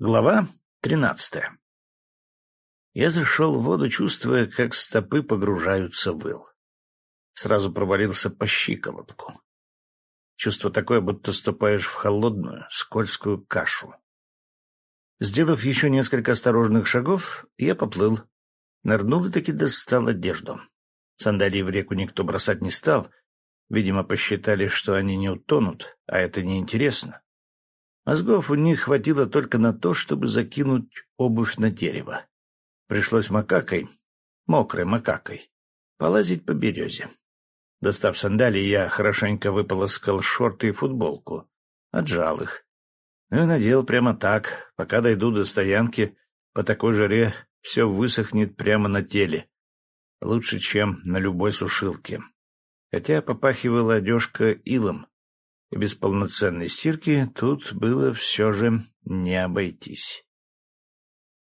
Глава тринадцатая Я зашел в воду, чувствуя, как стопы погружаются в ил. Сразу провалился по щиколотку. Чувство такое, будто ступаешь в холодную, скользкую кашу. Сделав еще несколько осторожных шагов, я поплыл. Нырнул и таки достал одежду. Сандалии в реку никто бросать не стал. Видимо, посчитали, что они не утонут, а это неинтересно. Мозгов у них хватило только на то, чтобы закинуть обувь на дерево. Пришлось макакой, мокрой макакой, полазить по березе. Достав сандалии, я хорошенько выполоскал шорты и футболку, отжал их. Ну и надел прямо так. Пока дойду до стоянки, по такой жаре все высохнет прямо на теле. Лучше, чем на любой сушилке. Хотя попахивала одежка илом, и без полноценной стирки тут было все же не обойтись.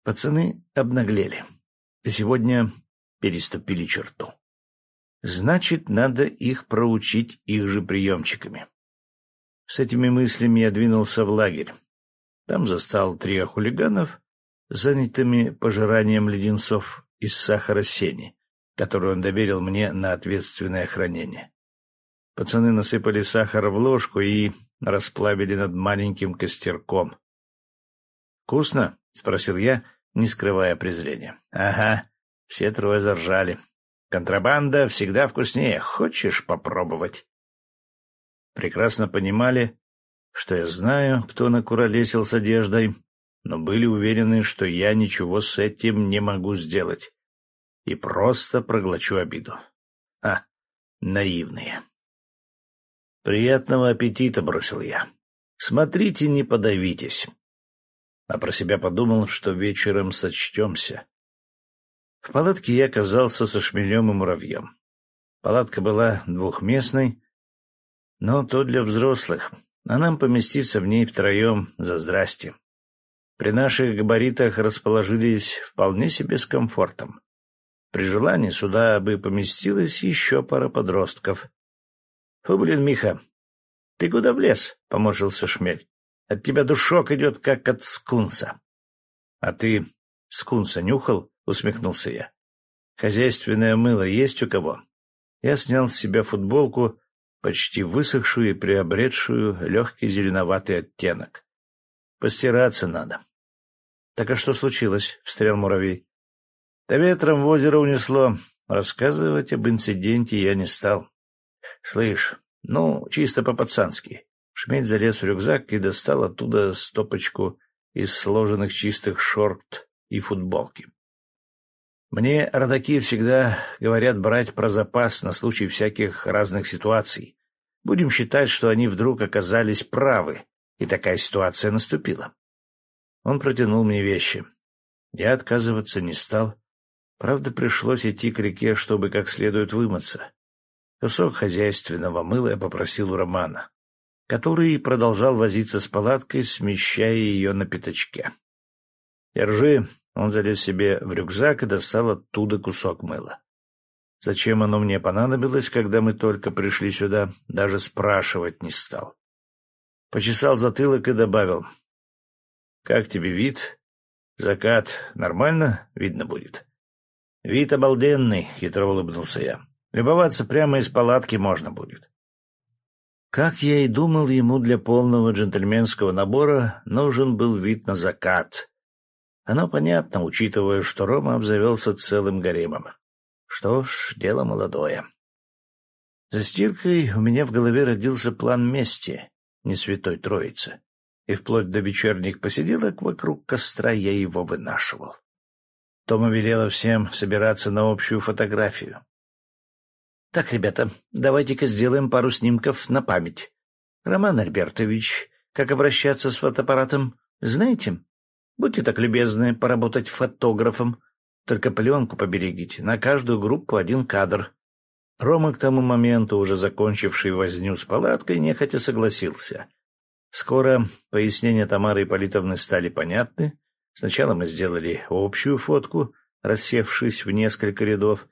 Пацаны обнаглели. Сегодня переступили черту. Значит, надо их проучить их же приемчиками. С этими мыслями я двинулся в лагерь. Там застал трио хулиганов, занятыми пожиранием леденцов из сахара сени, которую он доверил мне на ответственное хранение. Пацаны насыпали сахар в ложку и расплавили над маленьким костерком. «Вкусно?» — спросил я, не скрывая презрения. «Ага». Все трое заржали. «Контрабанда всегда вкуснее. Хочешь попробовать?» Прекрасно понимали, что я знаю, кто накуролесил с одеждой, но были уверены, что я ничего с этим не могу сделать и просто проглочу обиду. А, наивные. «Приятного аппетита!» — бросил я. «Смотрите, не подавитесь!» А про себя подумал, что вечером сочтемся. В палатке я оказался со шмелем и муравьем. Палатка была двухместной, но то для взрослых, а нам поместиться в ней втроем за здрасте. При наших габаритах расположились вполне себе с комфортом. При желании сюда бы поместилась еще пара подростков. — Фу, блин, Миха, ты куда влез? — поморщился Шмель. — От тебя душок идет, как от скунса. — А ты скунса нюхал? — усмехнулся я. — Хозяйственное мыло есть у кого? Я снял с себя футболку, почти высохшую и приобретшую легкий зеленоватый оттенок. Постираться надо. — Так а что случилось? — встрял муравей. — Да ветром в озеро унесло. Рассказывать об инциденте я не стал. Слышь, ну, чисто по-пацански. Шмель залез в рюкзак и достал оттуда стопочку из сложенных чистых шорт и футболки. Мне родаки всегда говорят брать про запас на случай всяких разных ситуаций. Будем считать, что они вдруг оказались правы, и такая ситуация наступила. Он протянул мне вещи. Я отказываться не стал. Правда, пришлось идти к реке, чтобы как следует вымыться. Кусок хозяйственного мыла я попросил у Романа, который продолжал возиться с палаткой, смещая ее на пятачке. «Держи!» — он залез себе в рюкзак и достал оттуда кусок мыла. Зачем оно мне понадобилось, когда мы только пришли сюда, даже спрашивать не стал. Почесал затылок и добавил. — Как тебе вид? Закат нормально видно будет? — Вид обалденный, — хитро улыбнулся я. Любоваться прямо из палатки можно будет. Как я и думал, ему для полного джентльменского набора нужен был вид на закат. Оно понятно, учитывая, что Рома обзавелся целым гаремом. Что ж, дело молодое. За стиркой у меня в голове родился план мести, не святой троицы, и вплоть до вечерних посиделок вокруг костра я его вынашивал. Тома велела всем собираться на общую фотографию. Так, ребята, давайте-ка сделаем пару снимков на память. Роман Альбертович, как обращаться с фотоаппаратом, знаете? Будьте так любезны поработать фотографом. Только пленку поберегите, на каждую группу один кадр. Рома к тому моменту, уже закончивший возню с палаткой, нехотя согласился. Скоро пояснения Тамары Ипполитовны стали понятны. Сначала мы сделали общую фотку, рассевшись в несколько рядов,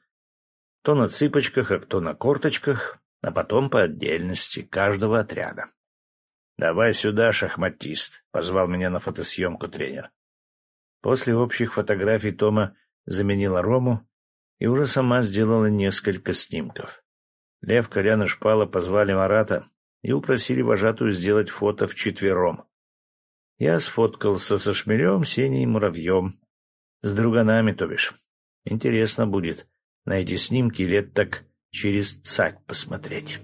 то на цыпочках, а кто на корточках, а потом по отдельности каждого отряда. «Давай сюда, шахматист», — позвал меня на фотосъемку тренер. После общих фотографий Тома заменила Рому и уже сама сделала несколько снимков. Лев, Колян и Шпала позвали Марата и упросили вожатую сделать фото вчетвером. Я сфоткался со Шмелем, Сеней и Муравьем. С друганами, то бишь. Интересно будет на эти снимки лет так через цать посмотреть.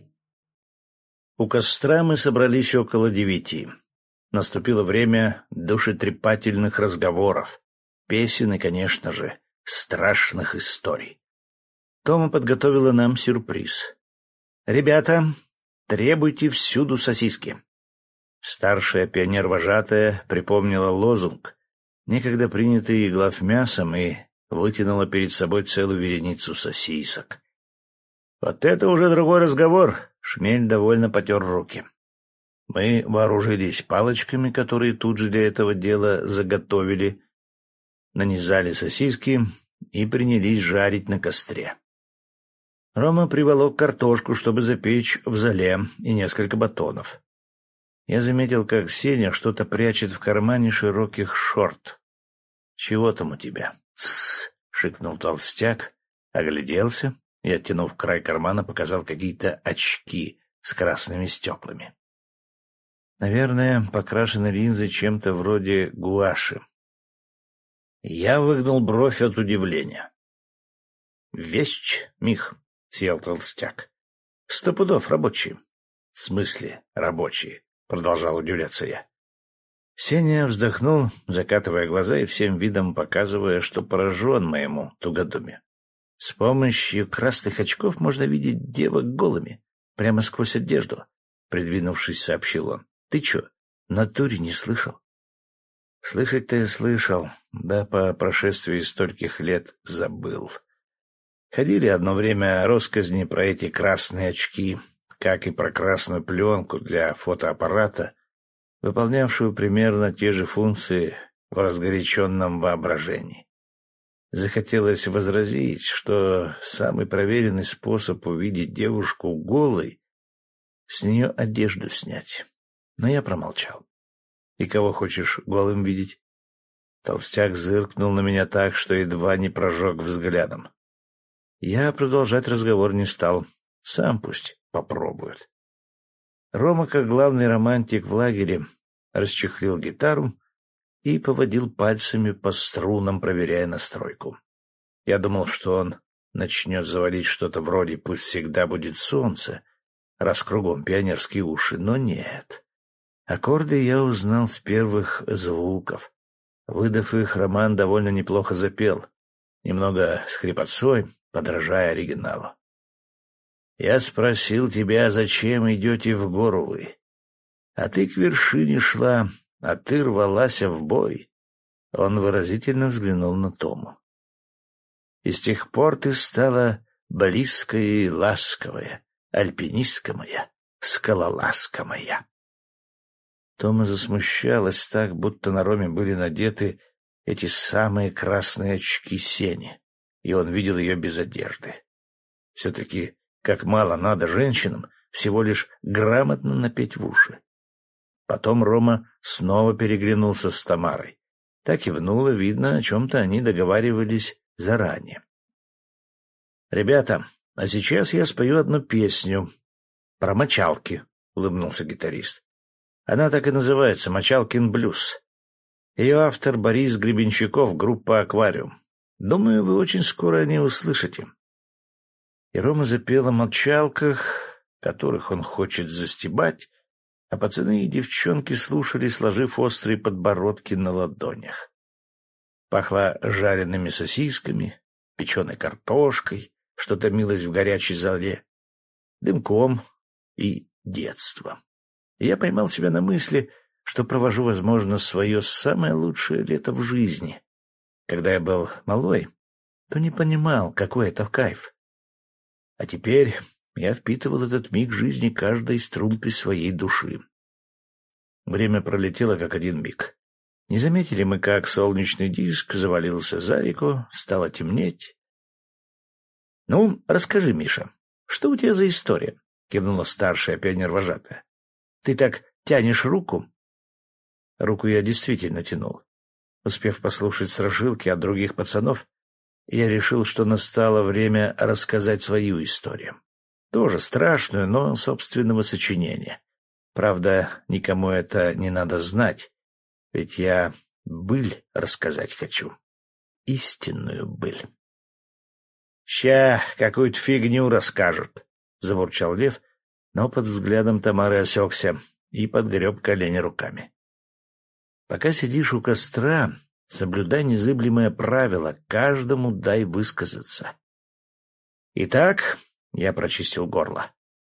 У костра мы собрались около девяти. Наступило время душетрепательных разговоров, песен и, конечно же, страшных историй. Тома подготовила нам сюрприз. «Ребята, требуйте всюду сосиски». Старшая пионер-вожатая припомнила лозунг, некогда принятый глав мясом, и вытянула перед собой целую вереницу сосисок. «Вот это уже другой разговор», — Шмель довольно потер руки. Мы вооружились палочками, которые тут же для этого дела заготовили, нанизали сосиски и принялись жарить на костре. Рома приволок картошку, чтобы запечь в зале, и несколько батонов. Я заметил, как Сеня что-то прячет в кармане широких шорт. — Чего там у тебя? — шикнул толстяк, огляделся и, оттянув край кармана, показал какие-то очки с красными стеклами. Наверное, покрашены линзы чем-то вроде гуаши. Я выгнул бровь от удивления. «Вещь, Мих», — съел толстяк. «Сто пудов рабочие». «В смысле рабочие?» — продолжал удивляться я. Сеня вздохнул, закатывая глаза и всем видом показывая, что поражен моему тугодуме. С помощью красных очков можно видеть девок голыми, прямо сквозь одежду, — придвинувшись, сообщил он. Ты чё, натуре не слышал? Слышать-то я слышал, да по прошествии стольких лет забыл. Ходили одно время росказни про эти красные очки, как и про красную пленку для фотоаппарата, выполнявшую примерно те же функции в разгоряченном воображении. Захотелось возразить, что самый проверенный способ увидеть девушку голой — с нее одежду снять. Но я промолчал. «И кого хочешь голым видеть?» Толстяк зыркнул на меня так, что едва не прожег взглядом. Я продолжать разговор не стал. Сам пусть попробует. Рома, как главный романтик в лагере, расчехлил гитару и поводил пальцами по струнам, проверяя настройку. Я думал, что он начнет заводить что-то вроде «Пусть всегда будет солнце», раз кругом пионерские уши, но нет. Аккорды я узнал с первых звуков. Выдав их, Роман довольно неплохо запел, немного скрипотцой, подражая оригиналу. «Я спросил тебя, зачем идете в гору вы? А ты к вершине шла, а ты рвалась в бой». Он выразительно взглянул на Тому. «И с тех пор ты стала близкая и ласковая, альпинистка моя, скалолазка моя». Тома засмущалась так, будто на Роме были надеты эти самые красные очки сени, и он видел ее без одежды. Все-таки, как мало надо женщинам, всего лишь грамотно напеть в уши. Потом Рома снова переглянулся с Тамарой. Так и внуло, видно, о чем-то они договаривались заранее. — Ребята, а сейчас я спою одну песню про мочалки, — улыбнулся гитарист. Она так и называется «Мочалкин блюз». Ее автор Борис Гребенщиков, группа «Аквариум». Думаю, вы очень скоро о ней услышите. И Рома запел о мочалках, которых он хочет застебать, а пацаны и девчонки слушали, сложив острые подбородки на ладонях. Пахло жареными сосисками, печеной картошкой, что томилось в горячей зале, дымком и детством я поймал себя на мысли, что провожу, возможно, свое самое лучшее лето в жизни. Когда я был малой, то не понимал, какой это в кайф. А теперь я впитывал этот миг жизни каждой стрункой своей души. Время пролетело, как один миг. Не заметили мы, как солнечный диск завалился за реку, стало темнеть. — Ну, расскажи, Миша, что у тебя за история? — кивнула старшая пионер-вожатая. Ты так тянешь руку?» Руку я действительно тянул. Успев послушать страшилки от других пацанов, я решил, что настало время рассказать свою историю. Тоже страшную, но собственного сочинения. Правда, никому это не надо знать, ведь я быль рассказать хочу. Истинную быль. — Ща какую-то фигню расскажут, — забурчал Лев, но под взглядом Тамары осекся и подгреб колени руками. Пока сидишь у костра, соблюдай незыблемое правило, каждому дай высказаться. Итак, я прочистил горло.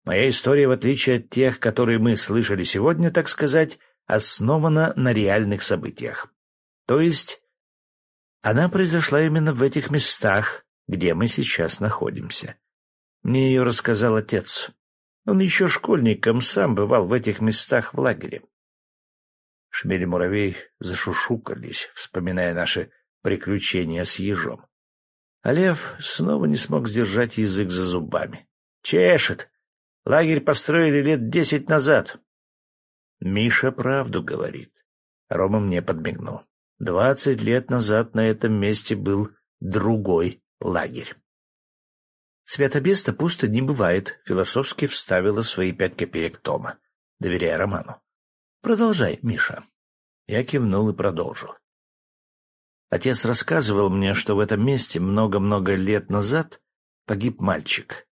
Моя история, в отличие от тех, которые мы слышали сегодня, так сказать, основана на реальных событиях. То есть она произошла именно в этих местах, где мы сейчас находимся. Мне ее рассказал отец. Он еще школьником сам бывал в этих местах в лагере. Шмель и муравей зашушукались, вспоминая наши приключения с ежом. А лев снова не смог сдержать язык за зубами. «Чешет! Лагерь построили лет десять назад. Миша правду говорит. Рома мне подмигнул. Двадцать лет назад на этом месте был другой лагерь. «Святобеста пусто не бывает», — философски вставила свои пять копеек Тома, доверяя Роману. «Продолжай, Миша». Я кивнул и продолжил. Отец рассказывал мне, что в этом месте много-много лет назад погиб мальчик.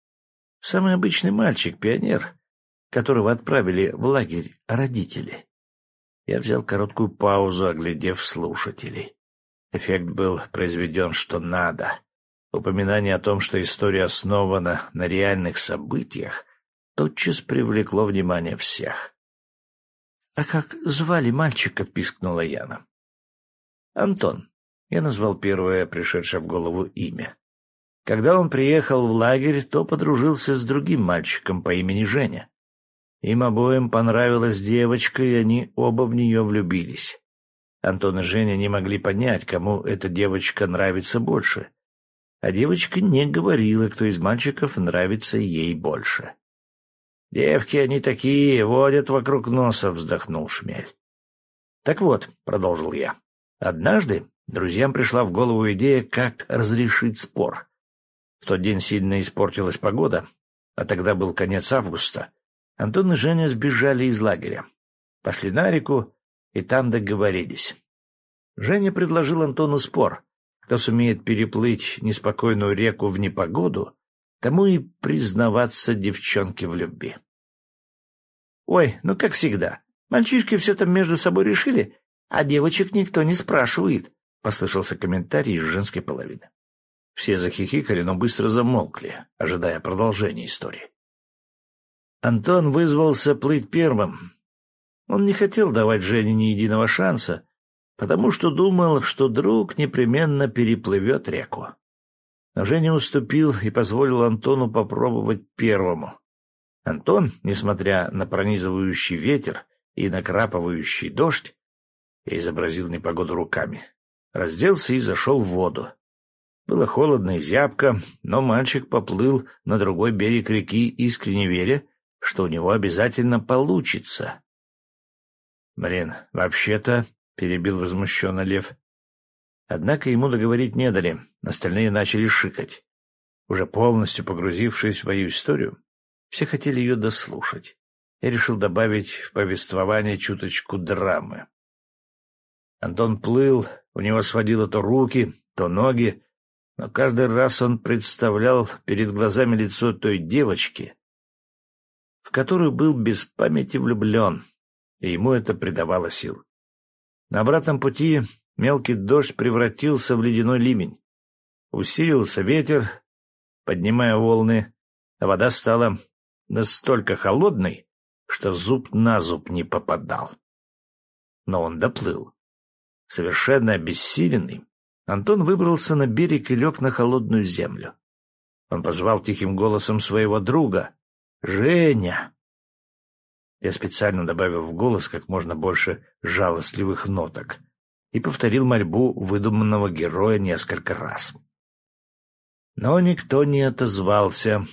Самый обычный мальчик, пионер, которого отправили в лагерь родители. Я взял короткую паузу, оглядев слушателей. Эффект был произведен что надо. Упоминание о том, что история основана на реальных событиях, тотчас привлекло внимание всех. — А как звали мальчика? — пискнула Яна. — Антон. Я назвал первое пришедшее в голову имя. Когда он приехал в лагерь, то подружился с другим мальчиком по имени Женя. Им обоим понравилась девочка, и они оба в нее влюбились. Антон и Женя не могли понять, кому эта девочка нравится больше. А девочка не говорила, кто из мальчиков нравится ей больше. «Девки они такие, водят вокруг носа», — вздохнул Шмель. «Так вот», — продолжил я, — «однажды друзьям пришла в голову идея, как разрешить спор. В тот день сильно испортилась погода, а тогда был конец августа. Антон и Женя сбежали из лагеря. Пошли на реку и там договорились. Женя предложил Антону спор. Кто сумеет переплыть неспокойную реку в непогоду, тому и признаваться девчонке в любви. — Ой, ну как всегда. Мальчишки все там между собой решили, а девочек никто не спрашивает, — послышался комментарий из женской половины. Все захихикали, но быстро замолкли, ожидая продолжения истории. Антон вызвался плыть первым. Он не хотел давать Жене ни единого шанса, потому что думал, что друг непременно переплывет реку. Но Женя уступил и позволил Антону попробовать первому. Антон, несмотря на пронизывающий ветер и накрапывающий дождь, я изобразил непогоду руками, разделся и зашел в воду. Было холодно и зябко, но мальчик поплыл на другой берег реки, искренне веря, что у него обязательно получится. — Блин, вообще-то, — перебил возмущенно Лев. Однако ему договорить не дали, остальные начали шикать. Уже полностью погрузившись в свою историю, все хотели ее дослушать. Я решил добавить в повествование чуточку драмы. Антон плыл, у него сводило то руки, то ноги, но каждый раз он представлял перед глазами лицо той девочки, в которую был без памяти влюблен, и ему это придавало сил. На обратном пути мелкий дождь превратился в ледяной ливень. Усилился ветер, поднимая волны, а вода стала настолько холодной, что зуб на зуб не попадал. Но он доплыл. Совершенно обессиленный, Антон выбрался на берег и лег на холодную землю. Он позвал тихим голосом своего друга. «Женя!» Я специально добавил в голос как можно больше жалостливых ноток и повторил мольбу выдуманного героя несколько раз. Но никто не отозвался.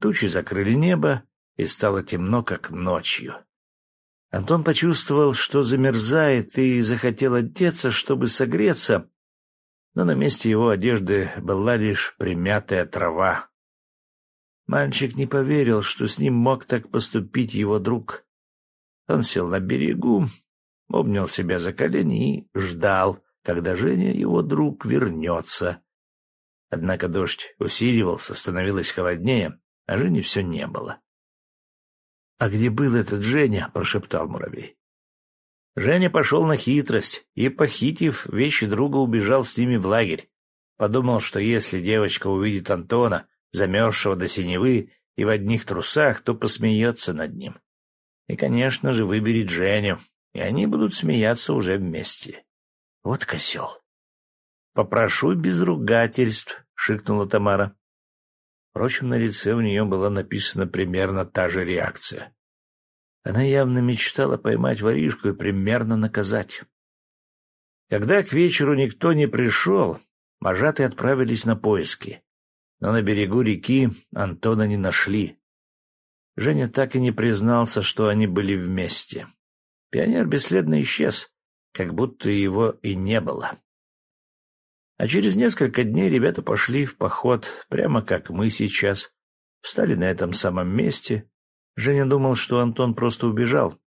Тучи закрыли небо, и стало темно, как ночью. Антон почувствовал, что замерзает, и захотел одеться, чтобы согреться, но на месте его одежды была лишь примятая трава. Мальчик не поверил, что с ним мог так поступить его друг. Он сел на берегу, обнял себя за колени и ждал, когда Женя, его друг, вернется. Однако дождь усиливался, становилось холоднее, а Жени все не было. — А где был этот Женя? — прошептал муравей. Женя пошел на хитрость и, похитив вещи друга, убежал с ними в лагерь. Подумал, что если девочка увидит Антона, замерзшего до синевы и в одних трусах, то посмеется над ним. И, конечно же, выберет Женю, и они будут смеяться уже вместе. Вот козел. — Попрошу без ругательств, — шикнула Тамара. Впрочем, на лице у нее была написана примерно та же реакция. Она явно мечтала поймать воришку и примерно наказать. Когда к вечеру никто не пришел, вожатые отправились на поиски. Но на берегу реки Антона не нашли. Женя так и не признался, что они были вместе. Пионер бесследно исчез, как будто его и не было. А через несколько дней ребята пошли в поход, прямо как мы сейчас. Встали на этом самом месте. Женя думал, что Антон просто убежал.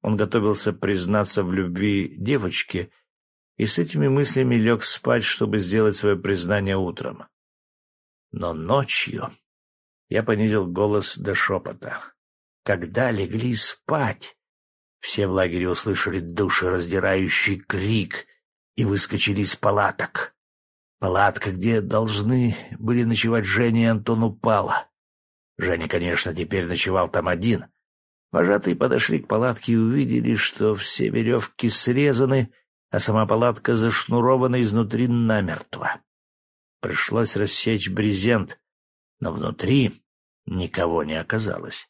Он готовился признаться в любви девочке, и с этими мыслями лег спать, чтобы сделать свое признание утром. Но ночью я понизил голос до шепота. Когда легли спать, все в лагере услышали душераздирающий крик и выскочили из палаток. Палатка, где должны были ночевать Женя и Антон, упала. Женя, конечно, теперь ночевал там один. Вожатые подошли к палатке и увидели, что все веревки срезаны, а сама палатка зашнурована изнутри намертво. Пришлось рассечь брезент, но внутри никого не оказалось.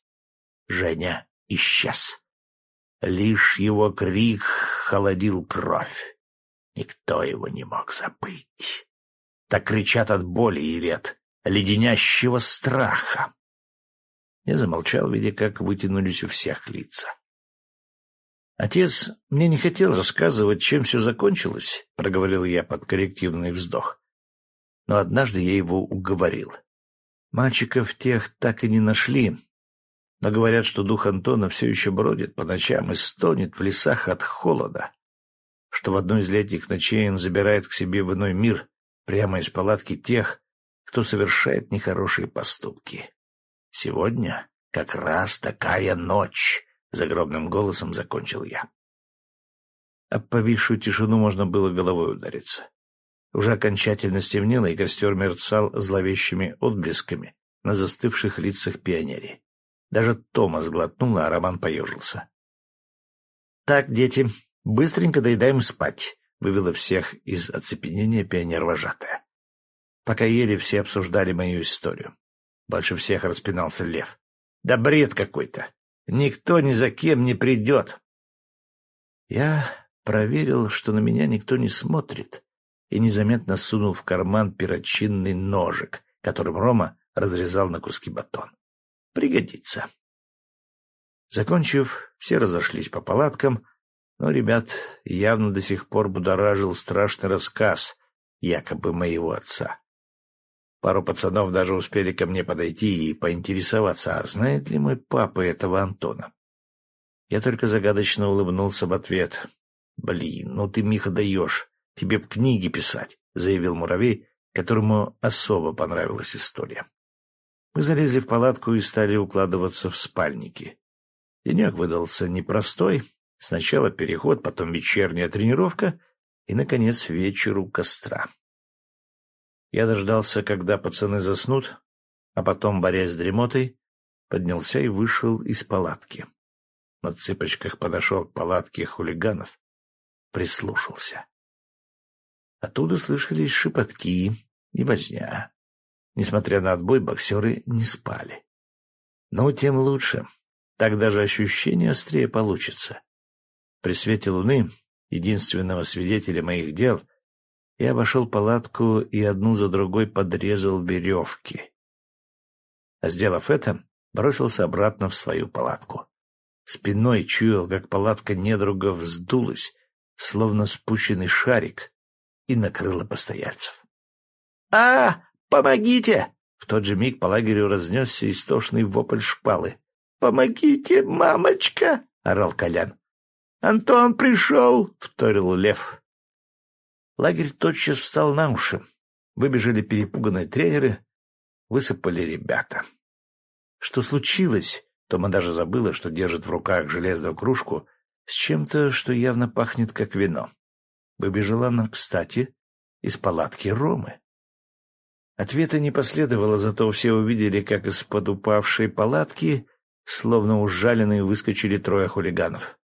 Женя исчез. Лишь его крик холодил кровь. Никто его не мог забыть так кричат от боли или от леденящего страха. Я замолчал, видя, как вытянулись у всех лица. «Отец мне не хотел рассказывать, чем все закончилось», — проговорил я под коррективный вздох. Но однажды я его уговорил. Мальчиков тех так и не нашли, но говорят, что дух Антона все еще бродит по ночам и стонет в лесах от холода, что в одной из летних ночей он забирает к себе в иной мир прямо из палатки тех, кто совершает нехорошие поступки. Сегодня как раз такая ночь, — загробным голосом закончил я. Об повисшую тишину можно было головой удариться. Уже окончательно стемнело, и костер мерцал зловещими отблесками на застывших лицах пионерий. Даже Тома сглотнул, а Роман поежился. — Так, дети, быстренько доедаем спать вывела всех из оцепенения пионер-вожатая. Пока ели, все обсуждали мою историю. Больше всех распинался лев. Да бред какой-то. Никто ни за кем не придет. Я проверил, что на меня никто не смотрит, и незаметно сунул в карман перочинный ножик, которым Рома разрезал на куски батон. Пригодится. Закончив, все разошлись по палаткам, но ребят явно до сих пор будоражил страшный рассказ, якобы моего отца. Пару пацанов даже успели ко мне подойти и поинтересоваться, а знает ли мой папа этого Антона. Я только загадочно улыбнулся в ответ. — Блин, ну ты, Миха, даешь. Тебе б книги писать, — заявил муравей, которому особо понравилась история. Мы залезли в палатку и стали укладываться в спальники. Денек выдался непростой, Сначала переход, потом вечерняя тренировка и, наконец, вечер у костра. Я дождался, когда пацаны заснут, а потом, борясь с дремотой, поднялся и вышел из палатки. На цыпочках подошел к палатке хулиганов, прислушался. Оттуда слышались шепотки и возня. Несмотря на отбой, боксеры не спали. Но тем лучше. Так даже ощущение острее получится. При свете луны, единственного свидетеля моих дел, я обошел палатку и одну за другой подрезал веревки. А сделав это, бросился обратно в свою палатку. Спиной чуял, как палатка недруга вздулась, словно спущенный шарик, и накрыла постояльцев. «А, помогите!» В тот же миг по лагерю разнесся истошный вопль шпалы. «Помогите, мамочка!» — орал Колян. «Антон пришел!» — вторил Лев. Лагерь тотчас встал на уши. Выбежали перепуганные тренеры, высыпали ребята. Что случилось? Тома даже забыла, что держит в руках железную кружку с чем-то, что явно пахнет как вино. Выбежала она, кстати, из палатки Ромы. Ответа не последовало, зато все увидели, как из-под упавшей палатки, словно ужаленные, выскочили трое хулиганов,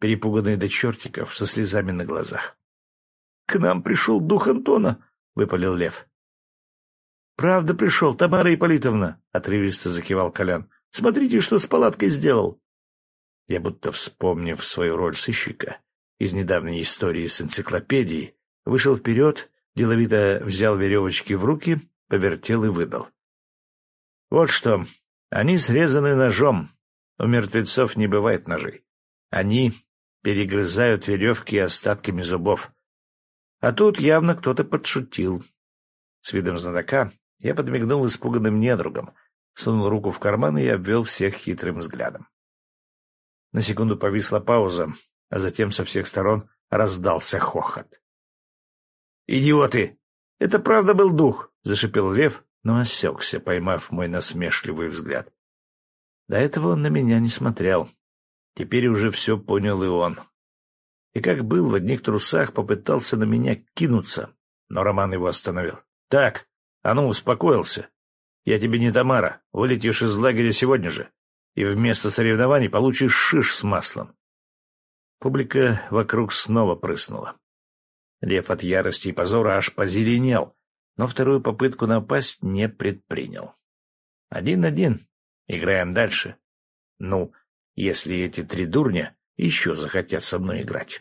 перепуганные до чертиков, со слезами на глазах. — К нам пришел дух Антона, — выпалил Лев. — Правда пришел, Тамара Ипполитовна, — отрывисто закивал Колян. — Смотрите, что с палаткой сделал. Я, будто вспомнив свою роль сыщика из недавней истории с энциклопедией, вышел вперед, деловито взял веревочки в руки повертел и выдал. Вот что, они срезаны ножом. У мертвецов не бывает ножей. Они перегрызают веревки остатками зубов. А тут явно кто-то подшутил. С видом знатока я подмигнул испуганным недругом, сунул руку в карман и обвел всех хитрым взглядом. На секунду повисла пауза, а затем со всех сторон раздался хохот. «Идиоты! Это правда был дух! — зашипел лев, но осекся, поймав мой насмешливый взгляд. До этого он на меня не смотрел. Теперь уже все понял и он. И как был в одних трусах, попытался на меня кинуться, но Роман его остановил. — Так, а ну, успокоился. Я тебе не Тамара, вылетишь из лагеря сегодня же, и вместо соревнований получишь шиш с маслом. Публика вокруг снова прыснула. Лев от ярости и позора аж позеленел, но вторую попытку напасть не предпринял. Один-один. Играем дальше. Ну, если эти три дурня еще захотят со мной играть.